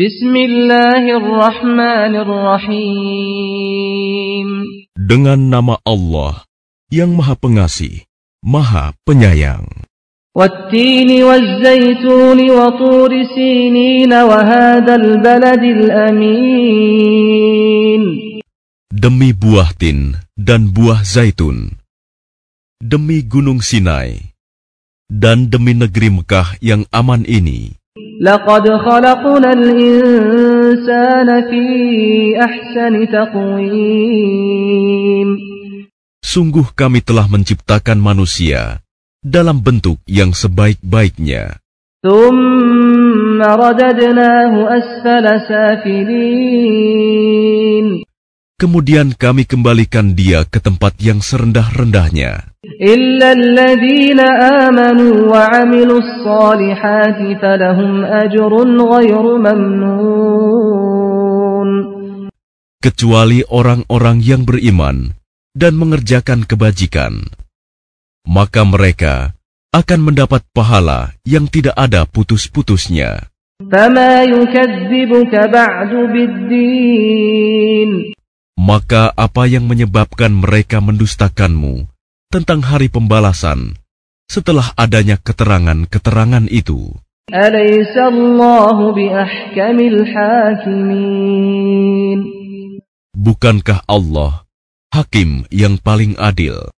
Bismillahirrahmanirrahim. Dengan nama Allah yang Maha Pengasih, Maha Penyayang. والتين والزيتون وطور سينين وهذا البلد الأمين Demi buah tin dan buah zaitun, demi gunung Sinai, dan demi negeri Mekah yang aman ini. لقد خلقنا الإنسان في أحسن تقويم Sungguh kami telah menciptakan manusia dalam bentuk yang sebaik-baiknya. ثم رددناه أسفل سافلين Kemudian kami kembalikan dia ke tempat yang serendah-rendahnya. Kecuali orang-orang yang beriman dan mengerjakan kebajikan. Maka mereka akan mendapat pahala yang tidak ada putus-putusnya. Maka apa yang menyebabkan mereka mendustakanmu tentang hari pembalasan setelah adanya keterangan-keterangan itu? Bukankah Allah hakim yang paling adil?